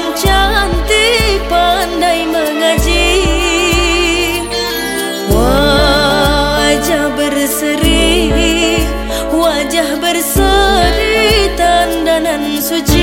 yang cantik pandai mengaji Wajah berseri, wajah berseri tandanan suci.